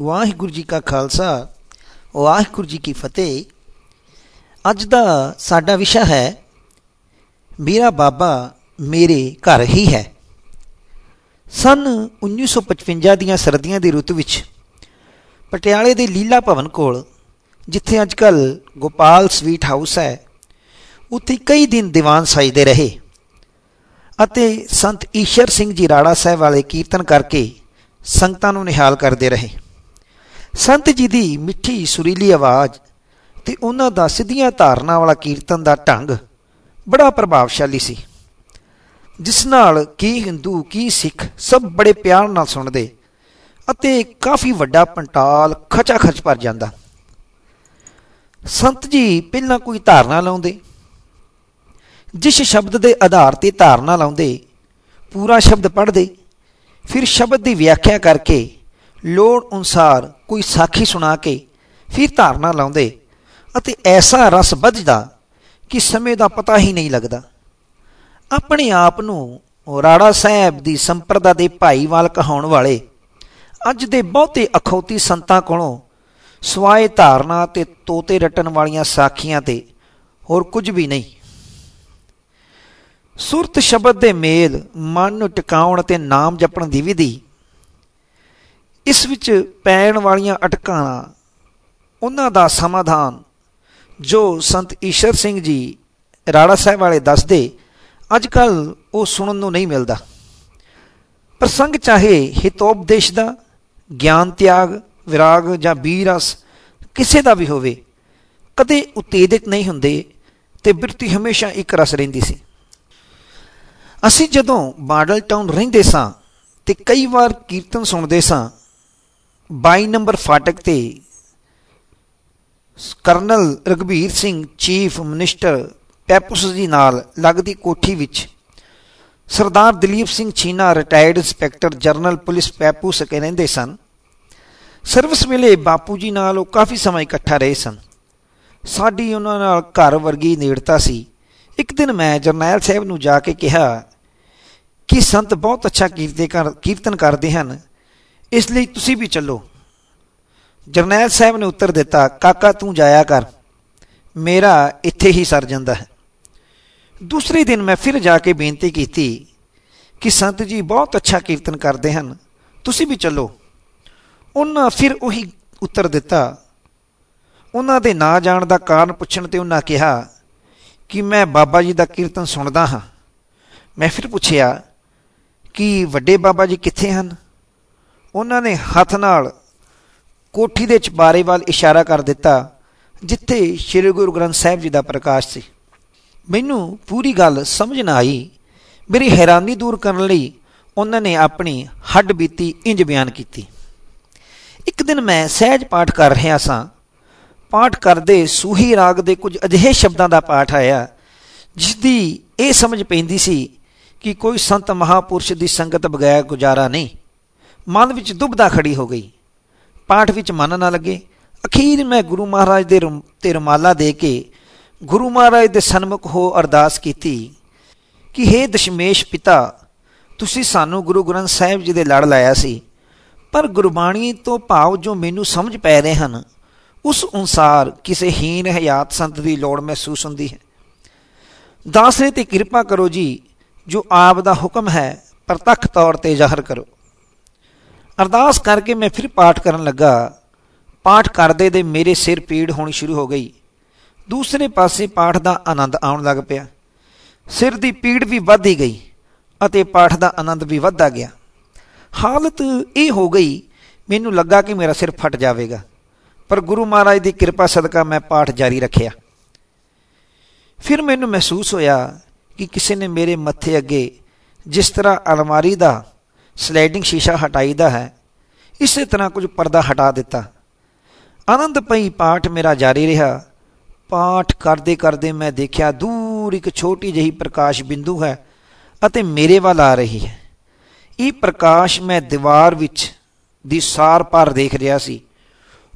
ਵਾਹਿਗੁਰੂ ਜੀ ਕਾ ਖਾਲਸਾ, ਵਾਹਿਗੁਰੂ ਜੀ ਕੀ ਫਤਿਹ। ਅੱਜ ਦਾ ਸਾਡਾ ਵਿਸ਼ਾ ਹੈ, ਮੇਰਾ ਬਾਬਾ ਮੇਰੇ ਘਰ ਹੀ ਹੈ। ਸਨ 1955 ਦੀਆਂ ਸਰਦੀਆਂ ਦੀ ਰੁੱਤ ਵਿੱਚ ਪਟਿਆਲੇ ਦੇ ਲੀਲਾ ਭਵਨ ਕੋਲ, ਜਿੱਥੇ ਅੱਜਕੱਲ ਗੋਪਾਲ ਸਵੀਟ ਹਾਊਸ ਹੈ, ਉੱਥੇ ਕਈ ਦਿਨ ਦੀਵਾਨ ਸਜਦੇ ਰਹੇ ਅਤੇ ਸੰਤ ਈਸ਼ਰ ਸਿੰਘ ਜੀ ਰਾੜਾ ਸਾਹਿਬ ਵਾਲੇ ਕੀਰਤਨ ਕਰਕੇ ਸੰਗਤਾਂ ਨੂੰ ਨਿਹਾਲ ਕਰਦੇ ਰਹੇ। ਸੰਤ ਜੀ ਦੀ ਮਿੱਠੀ ਸੁਰੀਲੀ ਆਵਾਜ਼ ਤੇ ਉਹਨਾਂ ਦਾ ਸਿੱਧੀਆਂ ਧਾਰਨਾ ਵਾਲਾ ਕੀਰਤਨ ਦਾ ਢੰਗ ਬੜਾ ਪ੍ਰਭਾਵਸ਼ਾਲੀ ਸੀ। ਜਿਸ ਨਾਲ ਕੀ ਹਿੰਦੂ, ਕੀ ਸਿੱਖ ਸਭ ਬੜੇ ਪਿਆਰ ਨਾਲ ਸੁਣਦੇ ਅਤੇ ਕਾਫੀ ਵੱਡਾ ਪੰਟਾਲ ਖਚਾ ਖਚ ਭਰ ਜਾਂਦਾ। ਸੰਤ ਜੀ ਪਹਿਲਾਂ ਕੋਈ ਧਾਰਨਾ ਲਾਉਂਦੇ। ਜਿਸ ਸ਼ਬਦ ਦੇ ਆਧਾਰ ਤੇ ਧਾਰਨਾ ਲਾਉਂਦੇ, ਪੂਰਾ ਸ਼ਬਦ ਪੜ੍ਹਦੇ, ਫਿਰ ਸ਼ਬਦ ਦੀ ਵਿਆਖਿਆ ਕਰਕੇ ਲੋੜ ਅਨੁਸਾਰ ਕੋਈ ਸਾਖੀ ਸੁਣਾ ਕੇ ਫਿਰ ਧਾਰਨਾ ਲਾਉਂਦੇ ਅਤੇ ਐਸਾ ਰਸ ਵੱਜਦਾ ਕਿ ਸਮੇਂ ਦਾ ਪਤਾ ਹੀ ਨਹੀਂ ਲੱਗਦਾ। ਆਪਣੇ ਆਪ ਨੂੰ ਰਾੜਾ ਸਾਹਿਬ ਦੀ ਸੰਪਰਦਾ ਦੇ ਭਾਈਵਾਲ ਕਹਾਉਣ ਵਾਲੇ ਅੱਜ ਦੇ ਬਹੁਤੇ ਅਖੌਤੀ ਸੰਤਾਂ ਕੋਲੋਂ ਸਵਾਏ ਧਾਰਨਾ ਤੇ ਤੋਤੇ ਰਟਣ ਵਾਲੀਆਂ ਸਾਖੀਆਂ ਤੇ ਹੋਰ ਕੁਝ ਵੀ ਨਹੀਂ। ਸੁਰਤ ਸ਼ਬਦ ਦੇ ਮੇਲ ਮਨ ਨੂੰ ਟਿਕਾਉਣ ਤੇ ਨਾਮ ਜਪਣ ਦੀ ਵਿਧੀ ਇਸ ਵਿੱਚ ਪੈਣ ਵਾਲੀਆਂ ਅਟਕਾਂ ਉਹਨਾਂ ਦਾ ਸਮਾਧਾਨ, ਜੋ ਸੰਤ ਈਸ਼ਰ ਸਿੰਘ ਜੀ ਰਾੜਾ ਸਾਹਿਬ ਵਾਲੇ ਦੱਸਦੇ ਅੱਜ ਕੱਲ ਉਹ ਸੁਣਨ ਨੂੰ ਨਹੀਂ ਮਿਲਦਾ। ਪ੍ਰਸੰਗ ਚਾਹੇ ਹਿਤੋਪਦੇਸ਼ ਦਾ, ਗਿਆਨ ਤਿਆਗ, ਵਿਰਾਗ ਜਾਂ ਬੀਰਸ ਕਿਸੇ ਦਾ ਵੀ ਹੋਵੇ, ਕਦੇ ਉਤੇਜਿਤ ਨਹੀਂ ਹੁੰਦੇ ਤੇ ਬਿਰਤੀ ਹਮੇਸ਼ਾ ਇੱਕ ਰਸ ਰਹਿੰਦੀ ਸੀ। ਅਸੀਂ ਜਦੋਂ ਬਾਡਲ ਟਾਊਨ ਰਹਿੰਦੇ ਸਾਂ ਤੇ ਕਈ ਵਾਰ ਕੀਰਤਨ ਸੁਣਦੇ ਸਾਂ 22 ਨੰਬਰ ਫਾਟਕ ਤੇ colonel Raghbir Singh, chief minister PEPSU ਜੀ ਨਾਲ ਲੱਗਦੀ ਕੋਠੀ ਵਿੱਚ Sardar Dalip Singh Chheena retired inspector general police PEPSU ਕੇ ਰਹਿੰਦੇ ਸਨ। ਸਰਵਿਸ ਵੇਲੇ ਬਾਪੂ ਜੀ ਨਾਲ ਉਹ ਕਾਫੀ ਸਮਾਂ ਇਕੱਠਾ ਰਹੇ ਸਨ। ਸਾਡੀ ਉਹਨਾਂ ਨਾਲ ਘਰ ਵਰਗੀ ਨੇੜਤਾ ਸੀ। ਇੱਕ ਦਿਨ ਮੈਂ ਜਰਨੈਲ ਸਾਹਿਬ ਨੂੰ ਜਾ ਕੇ ਕਿਹਾ ਕਿ ਸੰਤ ਬਹੁਤ ਅੱਛਾ ਕੀਰਤਨ ਕਰਦੇ ਹਨ। ਇਸ ਲਈ ਤੁਸੀਂ ਵੀ ਚੱਲੋ। ਜਰਨੈਲ ਸਾਹਿਬ ਨੇ ਉੱਤਰ ਦਿੱਤਾ, ਕਾਕਾ, ਤੂੰ ਜਾਇਆ ਕਰ। ਮੇਰਾ ਇੱਥੇ ਹੀ ਸਰ ਜਾਂਦਾ ਹੈ। ਦੂਸਰੇ ਦਿਨ ਮੈਂ ਫਿਰ ਜਾ ਕੇ ਬੇਨਤੀ ਕੀਤੀ ਕਿ ਸੰਤ ਜੀ ਬਹੁਤ ਅੱਛਾ ਕੀਰਤਨ ਕਰਦੇ ਹਨ, ਤੁਸੀਂ ਵੀ ਚੱਲੋ। ਉਹਨਾਂ ਫਿਰ ਉਹੀ ਉੱਤਰ ਦਿੱਤਾ। ਉਹਨਾਂ ਦੇ ਨਾ ਜਾਣ ਦਾ ਕਾਰਨ ਪੁੱਛਣ ਤੇ ਉਹਨਾਂ ਕਿਹਾ ਕਿ ਮੈਂ ਬਾਬਾ ਜੀ ਦਾ ਕੀਰਤਨ ਸੁਣਦਾ ਹਾਂ। ਮੈਂ ਫਿਰ ਪੁੱਛਿਆ ਕਿ ਵੱਡੇ ਬਾਬਾ ਜੀ ਕਿੱਥੇ ਹਨ? ਉਹਨਾਂ ਨੇ ਹੱਥ ਨਾਲ ਕੋਠੀ ਦੇ ਚਬਾਰੇ ਵੱਲ ਇਸ਼ਾਰਾ ਕਰ ਦਿੱਤਾ, ਜਿੱਥੇ ਸ੍ਰੀ ਗੁਰੂ ਗ੍ਰੰਥ ਸਾਹਿਬ ਜੀ ਦਾ ਪ੍ਰਕਾਸ਼ ਸੀ। ਮੈਨੂੰ ਪੂਰੀ ਗੱਲ ਸਮਝ ਨਾ ਆਈ। ਮੇਰੀ ਹੈਰਾਨੀ ਦੂਰ ਕਰਨ ਲਈ ਉਹਨਾਂ ਨੇ ਆਪਣੀ ਹੱਡ ਬੀਤੀ ਇੰਜ ਬਿਆਨ ਕੀਤੀ। ਇੱਕ ਦਿਨ ਮੈਂ ਸਹਿਜ ਪਾਠ ਕਰ ਰਿਹਾ ਸਾਂ। ਪਾਠ ਕਰਦੇ ਸੂਹੀ ਰਾਗ ਦੇ ਕੁਝ ਅਜਿਹੇ ਸ਼ਬਦਾਂ ਦਾ ਪਾਠ ਆਇਆ ਜਿਸ ਦੀ ਇਹ ਸਮਝ ਪੈਂਦੀ ਸੀ ਕਿ ਕੋਈ ਸੰਤ ਮਹਾਪੁਰਸ਼ ਦੀ ਸੰਗਤ ਬਗੈਰ ਗੁਜ਼ਾਰਾ ਨਹੀਂ। ਮਨ ਵਿੱਚ ਦੁਬਦਾ ਖੜੀ ਹੋ ਗਈ। ਪਾਠ ਵਿੱਚ ਮਨ ਨਾ ਲੱਗੇ। ਅਖੀਰ ਮੈਂ ਗੁਰੂ ਮਹਾਰਾਜ ਦੇ ਤੇ ਰਮਾਲਾ ਦੇ ਕੇ ਗੁਰੂ ਮਹਾਰਾਜ ਦੇ ਸਨਮੁਖ ਹੋ ਅਰਦਾਸ ਕੀਤੀ ਕਿ हे ਦਸ਼ਮੇਸ਼ ਪਿਤਾ, ਤੁਸੀਂ ਸਾਨੂੰ ਗੁਰੂ ਗ੍ਰੰਥ ਸਾਹਿਬ ਜੀ ਦੇ ਲੜ ਲਾਇਆ ਸੀ। ਪਰ ਗੁਰਬਾਣੀ ਤੋਂ ਭਾਵ ਜੋ ਮੈਨੂੰ ਸਮਝ ਪੈ ਰਹੇ ਹਨ, ਉਸ ਅਨੁਸਾਰ ਕਿਸੇ ਹੀਨ ਹਯਾਤ ਸੰਤ ਦੀ ਲੋੜ ਮਹਿਸੂਸ ਹੁੰਦੀ ਹੈ। ਦਾਸਰੇ ਤੇ ਕਿਰਪਾ ਕਰੋ ਜੀ, ਜੋ ਆਪ ਦਾ ਹੁਕਮ ਹੈ, ਪ੍ਰਤੱਖ ਤੌਰ ਤੇ ਜ਼ਾਹਰ ਕਰੋ। ਅਰਦਾਸ ਕਰਕੇ ਮੈਂ ਫਿਰ ਪਾਠ ਕਰਨ ਲੱਗਾ। ਪਾਠ ਕਰਦੇ ਦੇ ਮੇਰੇ ਸਿਰ ਪੀੜ ਹੋਣੀ ਸ਼ੁਰੂ ਹੋ ਗਈ। ਦੂਸਰੇ ਪਾਸੇ ਪਾਠ ਦਾ ਆਨੰਦ ਆਉਣ ਲੱਗ ਪਿਆ। ਸਿਰ ਦੀ ਪੀੜ ਵੀ ਵੱਧਦੀ ਗਈ ਅਤੇ ਪਾਠ ਦਾ ਆਨੰਦ ਵੀ ਵੱਧਦਾ ਗਿਆ। ਹਾਲਤ ਇਹ ਹੋ ਗਈ, ਮੈਨੂੰ ਲੱਗਾ ਕਿ ਮੇਰਾ ਸਿਰ ਫਟ ਜਾਵੇਗਾ। ਪਰ ਗੁਰੂ ਮਹਾਰਾਜ ਦੀ ਕਿਰਪਾ ਸਦਕਾ ਮੈਂ ਪਾਠ ਜਾਰੀ ਰੱਖਿਆ। ਫਿਰ ਮੈਨੂੰ ਮਹਿਸੂਸ ਹੋਇਆ ਕਿ ਕਿਸੇ ਨੇ ਮੇਰੇ ਮੱਥੇ ਅੱਗੇ ਜਿਸ ਤਰ੍ਹਾਂ ਅਲਮਾਰੀ ਦਾ, ਸਲਾਈਡਿੰਗ ਸ਼ੀਸ਼ਾ ਹਟਾਈਦਾ ਹੈ ਇਸੇ ਤਰ੍ਹਾਂ ਕੁਝ ਪਰਦਾ ਹਟਾ ਦਿੱਤਾ। ਆਨੰਦ ਪਈ ਪਾਠ ਮੇਰਾ ਜਾਰੀ ਰਿਹਾ। ਪਾਠ ਕਰਦੇ ਕਰਦੇ ਮੈਂ ਦੇਖਿਆ ਦੂਰ ਇੱਕ ਛੋਟੀ ਜਿਹੀ ਪ੍ਰਕਾਸ਼ ਬਿੰਦੂ ਹੈ ਅਤੇ ਮੇਰੇ ਵੱਲ ਆ ਰਹੀ ਹੈ। ਇਹ ਪ੍ਰਕਾਸ਼ ਮੈਂ ਦੀਵਾਰ ਵਿੱਚ ਦੀ ਸਾਰ ਪਾਰ ਦੇਖ ਰਿਹਾ ਸੀ।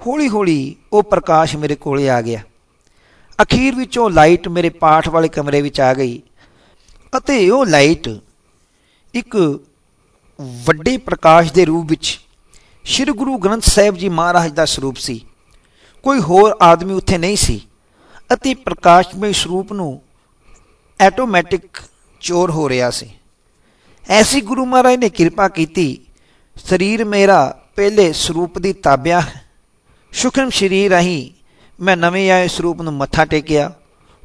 ਹੌਲੀ ਹੌਲੀ ਉਹ ਪ੍ਰਕਾਸ਼ ਮੇਰੇ ਕੋਲੇ ਆ ਗਿਆ। ਅਖੀਰ ਵਿੱਚ ਉਹ ਲਾਈਟ ਮੇਰੇ ਪਾਠ ਵਾਲੇ ਕਮਰੇ ਵਿੱਚ ਆ ਗਈ ਅਤੇ ਉਹ ਲਾਈਟ ਇੱਕ ਵੱਡੇ ਪ੍ਰਕਾਸ਼ ਦੇ ਰੂਪ ਵਿੱਚ ਸ੍ਰੀ ਗੁਰੂ ਗ੍ਰੰਥ ਸਾਹਿਬ ਜੀ ਮਹਾਰਾਜ ਦਾ ਸਰੂਪ ਸੀ। ਕੋਈ ਹੋਰ ਆਦਮੀ ਉੱਥੇ ਨਹੀਂ ਸੀ। ਅਤੇ ਪ੍ਰਕਾਸ਼ਮਈ ਸਰੂਪ ਨੂੰ ਆਟੋਮੈਟਿਕ ਚੋਰ ਹੋ ਰਿਹਾ ਸੀ। ਐਸੀ ਗੁਰੂ ਮਹਾਰਾਜ ਨੇ ਕਿਰਪਾ ਕੀਤੀ, ਸਰੀਰ ਮੇਰਾ ਪਹਿਲੇ ਸਰੂਪ ਦੀ ਤਾਬਿਆ ਸੁਖਮ ਸ਼ਰੀਰ ਰਹੀ ਮੈਂ ਨਵੇਂ ਆਏ ਸਰੂਪ ਨੂੰ ਮੱਥਾ ਟੇਕਿਆ,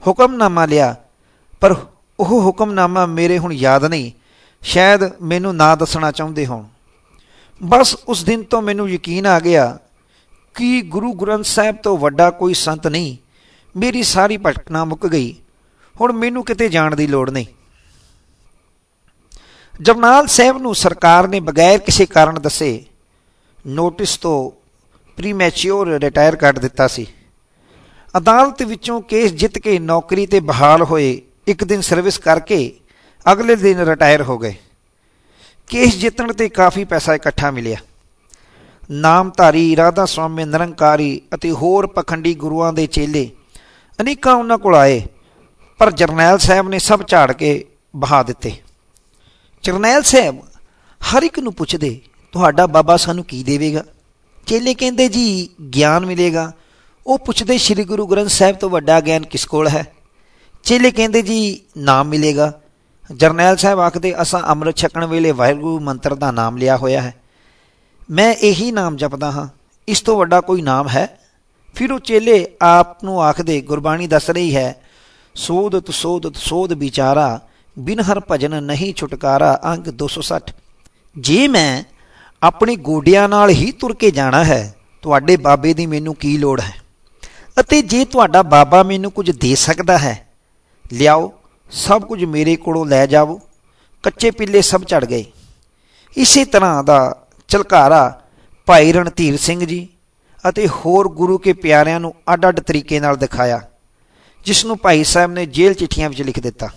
ਹੁਕਮਨਾਮਾ ਲਿਆ, ਪਰ ਉਹ ਹੁਕਮਨਾਮਾ ਮੇਰੇ ਹੁਣ ਯਾਦ ਨਹੀਂ, ਸ਼ਾਇਦ ਮੈਨੂੰ ਨਾ ਦੱਸਣਾ ਚਾਹੁੰਦੇ ਹੋਣ। ਬਸ ਉਸ ਦਿਨ ਤੋਂ ਮੈਨੂੰ ਯਕੀਨ ਆ ਗਿਆ ਕਿ ਗੁਰੂ ਗ੍ਰੰਥ ਸਾਹਿਬ ਤੋਂ ਵੱਡਾ ਕੋਈ ਸੰਤ ਨਹੀਂ। ਮੇਰੀ ਸਾਰੀ ਭਟਕਣਾ ਮੁੱਕ ਗਈ। ਹੁਣ ਮੈਨੂੰ ਕਿਤੇ ਜਾਣ ਦੀ ਲੋੜ ਨਹੀਂ। ਜਮਨਾਲ ਸਾਹਿਬ ਨੂੰ ਸਰਕਾਰ ਨੇ ਬਗੈਰ ਕਿਸੇ ਕਾਰਨ ਦੱਸੇ, ਨੋਟਿਸ ਤੋਂ ਪ੍ਰੀਮੈਚੁਰ ਰਿਟਾਇਰ ਕਰ ਦਿੱਤਾ ਸੀ। ਅਦਾਲਤ ਵਿੱਚੋਂ ਕੇਸ ਜਿੱਤ ਕੇ ਨੌਕਰੀ ਤੇ ਬਹਾਲ ਹੋਏ, ਇੱਕ ਦਿਨ ਸਰਵਿਸ ਕਰਕੇ ਅਗਲੇ ਦਿਨ ਰਿਟਾਇਰ ਹੋ ਗਏ। ਕੇਸ ਜਿੱਤਣ ਤੇ ਕਾਫੀ ਪੈਸਾ ਇਕੱਠਾ ਮਿਲਿਆ। ਨਾਮਧਾਰੀ ਰਾਧਾ ਸਵਾਮੀ ਨਿਰੰਕਾਰੀ ਅਤੇ ਹੋਰ ਪਖੰਡੀ ਗੁਰੂਆਂ ਦੇ ਚੇਲੇ ਅਨੇਕਾਂ ਉਹਨਾਂ ਕੋਲ ਆਏ, ਪਰ ਜਰਨੈਲ ਸਾਹਿਬ ਨੇ ਸਭ ਝਾੜ ਕੇ ਬਹਾ ਦਿੱਤੇ। ਜਰਨੈਲ ਸਾਹਿਬ, ਹਰ ਇੱਕ ਨੂੰ ਪੁੱਛਦੇ, ਤੁਹਾਡਾ ਬਾਬਾ ਸਾਨੂੰ ਕੀ ਦੇਵੇਗਾ? ਚੇਲੇ ਕਹਿੰਦੇ, ਜੀ, ਗਿਆਨ ਮਿਲੇਗਾ। ਉਹ ਪੁੱਛਦੇ, ਸ੍ਰੀ ਗੁਰੂ ਗ੍ਰੰਥ ਸਾਹਿਬ ਤੋਂ ਵੱਡਾ ਗਿਆਨ ਕਿਸ ਕੋਲ ਹੈ? ਚੇਲੇ ਕਹਿੰਦੇ, ਜੀ, ਨਾਮ ਮਿਲੇਗਾ। ਜਰਨੈਲ ਸਾਹਿਬ ਆਖਦੇ, ਅਸਾਂ ਅੰਮ੍ਰਿਤ ਛਕਣ ਵੇਲੇ ਵਾਹਿਗੁਰੂ ਮੰਤਰ ਦਾ ਨਾਮ ਲਿਆ ਹੋਇਆ ਹੈ। ਮੈਂ ਇਹੀ ਨਾਮ ਜਪਦਾ ਹਾਂ। ਇਸ ਤੋਂ ਵੱਡਾ ਕੋਈ ਨਾਮ ਹੈ? ਫਿਰ ਉਹ ਚੇਲੇ ਆਪ ਨੂੰ ਆਖਦੇ, ਗੁਰਬਾਣੀ ਦੱਸ ਰਹੀ ਹੈ, ਸੋਧਤ ਸੋਧਤ, ਸੋਧ ਵਿਚਾਰਾ, ਬਿਨ ਹਰ ਭਜਨ ਨਹੀਂ ਛੁਟਕਾਰਾ, ਅੰਗ 260 ਜੇ ਮੈਂ ਆਪਣੇ ਗੋਡਿਆਂ ਨਾਲ ਹੀ ਤੁਰ ਕੇ ਜਾਣਾ ਹੈ, ਤੁਹਾਡੇ ਬਾਬੇ ਦੀ ਮੈਨੂੰ ਕੀ ਲੋੜ ਹੈ? ਅਤੇ ਜੇ ਤੁਹਾਡਾ ਬਾਬਾ ਮੈਨੂੰ ਕੁਝ ਦੇ ਸਕਦਾ ਹੈ, ਲਿਆਓ ਸਭ ਕੁਝ ਮੇਰੇ ਕੋਲੋਂ ਲੈ ਜਾਵੋ। ਕੱਚੇ ਪਿੱਲੇ ਸਭ ਝੜ ਗਏ। ਇਸੇ ਤਰ੍ਹਾਂ ਦਾ ਚਲਕਾਰਾ ਭਾਈ ਰਣਧੀਰ ਸਿੰਘ ਜੀ ਅਤੇ ਹੋਰ ਗੁਰੂ ਕੇ ਪਿਆਰਿਆਂ ਨੂੰ ਅੱਡ-ਅੱਡ ਤਰੀਕੇ ਨਾਲ ਦਿਖਾਇਆ ਜਿਸ ਨੂੰ ਭਾਈ ਸਾਹਿਬ ਨੇ ਜੇਲ੍ਹ ਚਿੱਠੀਆਂ ਵਿੱਚ ਲਿਖ ਦਿੱਤਾ।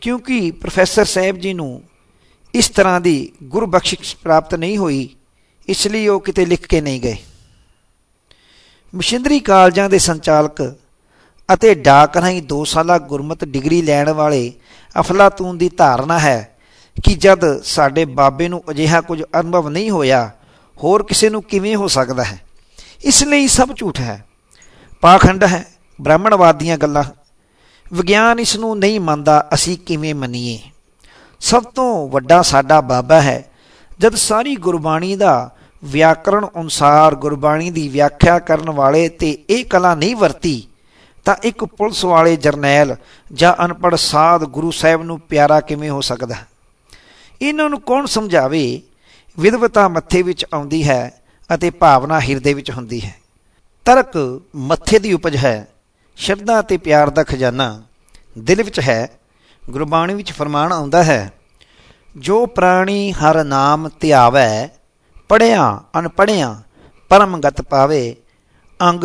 ਕਿਉਂਕਿ ਪ੍ਰੋਫੈਸਰ ਸਾਹਿਬ ਜੀ ਨੂੰ ਇਸ ਤਰ੍ਹਾਂ ਦੀ ਗੁਰਬਖਸ਼ਿਸ਼ ਪ੍ਰਾਪਤ ਨਹੀਂ ਹੋਈ, ਇਸ ਲਈ ਉਹ ਕਿਤੇ ਲਿਖ ਕੇ ਨਹੀਂ ਗਏ। ਮਸ਼ਿੰਦਰੀ ਕਾਲਜਾਂ ਦੇ ਸੰਚਾਲਕ ਅਤੇ ਡਾਕ ਰਾਹੀਂ 2 ਸਾਲਾ ਗੁਰਮਤ ਡਿਗਰੀ ਲੈਣ ਵਾਲੇ ਅਫਲਾਤੂਨ ਦੀ ਧਾਰਨਾ ਹੈ ਕਿ ਜਦ ਸਾਡੇ ਬਾਬੇ ਨੂੰ ਅਜਿਹਾ ਕੁਝ ਅਨੁਭਵ ਨਹੀਂ ਹੋਇਆ, ਹੋਰ ਕਿਸੇ ਨੂੰ ਕਿਵੇਂ ਹੋ ਸਕਦਾ ਹੈ? ਇਸ ਲਈ ਸਭ ਝੂਠ ਹੈ। ਪਾਖੰਡ ਹੈ, ਬ੍ਰਾਹਮਣਵਾਦ ਦੀਆਂ ਗੱਲਾਂ। ਵਿਗਿਆਨ ਇਸ ਨੂੰ ਨਹੀਂ ਮੰਨਦਾ, ਅਸੀਂ ਕਿਵੇਂ ਮੰਨੀਏ? ਸਭ ਤੋਂ ਵੱਡਾ ਸਾਡਾ ਬਾਬਾ ਹੈ। ਜਦ ਸਾਰੀ ਗੁਰਬਾਣੀ ਦਾ ਵਿਆਕਰਣ ਅਨੁਸਾਰ ਗੁਰਬਾਣੀ ਦੀ ਵਿਆਖਿਆ ਕਰਨ ਵਾਲੇ ਤੇ ਇਹ ਕਲਾ ਨਹੀਂ ਵਰਤੀ ਤਾਂ ਇੱਕ ਪੁਲਿਸ ਵਾਲੇ ਜਰਨੈਲ ਜਾਂ ਅਨਪੜ ਸਾਧ ਗੁਰੂ ਸਾਹਿਬ ਨੂੰ ਪਿਆਰਾ ਕਿਵੇਂ ਹੋ ਸਕਦਾ? ਇਹਨਾਂ ਨੂੰ ਕੌਣ ਸਮਝਾਵੇ? ਵਿਦਵਤਾ ਮੱਥੇ ਵਿੱਚ ਆਉਂਦੀ ਹੈ ਅਤੇ ਭਾਵਨਾ ਹਿਰਦੇ ਵਿੱਚ ਹੁੰਦੀ ਹੈ। ਤਰਕ ਮੱਥੇ ਦੀ ਉਪਜ ਹੈ, ਸ਼ਰਧਾ ਤੇ ਪਿਆਰ ਦਾ ਖਜ਼ਾਨਾ ਦਿਲ ਵਿੱਚ ਹੈ, ਗੁਰਬਾਣੀ ਵਿੱਚ ਫਰਮਾਨ ਆਉਂਦਾ ਹੈ, ਜੋ ਪ੍ਰਾਣੀ ਹਰ ਨਾਮ ਧਿਆਵੈ ਪੜਿਆ ਅਨਪੜਿਆ ਪਰਮਗਤ ਪਾਵੇ, ਅੰਗ